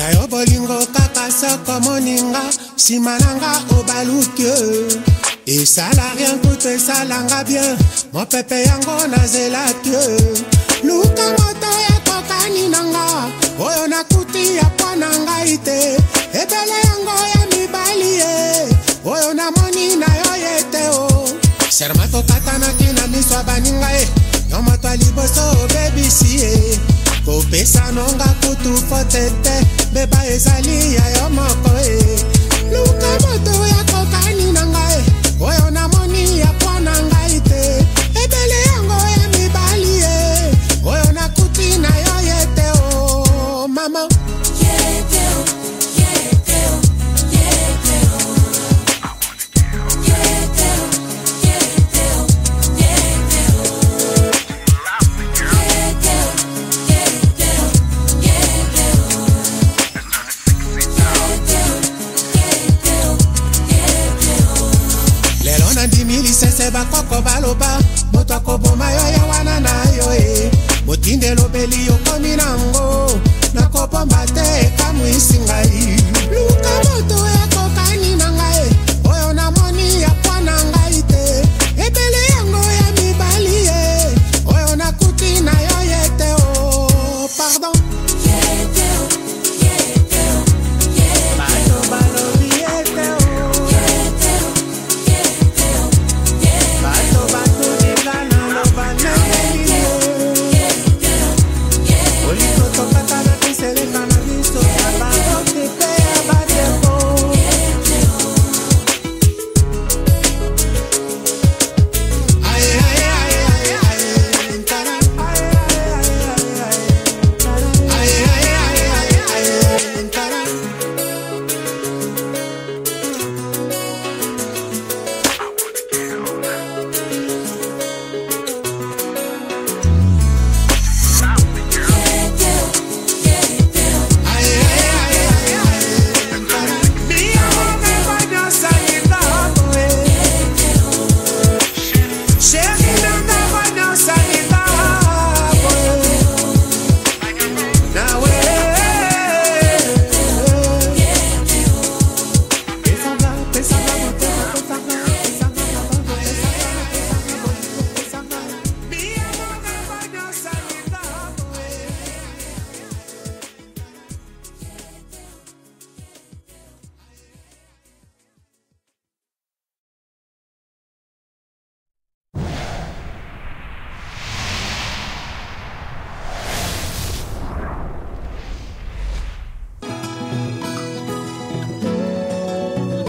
ya yo bolingo kaka soko moninga nsima nanga obaluki esala rien kutu esalanga bien mopepe yango nazelaki luka moto ekokani nanga oyo nakuti ya mpo na ngai te ebele yango ya mibali ye oyo namoni na yo ye te o serma tokatanaki na miso ya baninga ye yo moto ya liboso obebisi ye kopesanonga kutu po tete beba ezali ya yo moko e luka moto ya kokani na ngai oyo namoni ya mpo na ngai te ebele yango ya mibali e oyo nakuti na yo ye te o mama Ba koko ba lo ba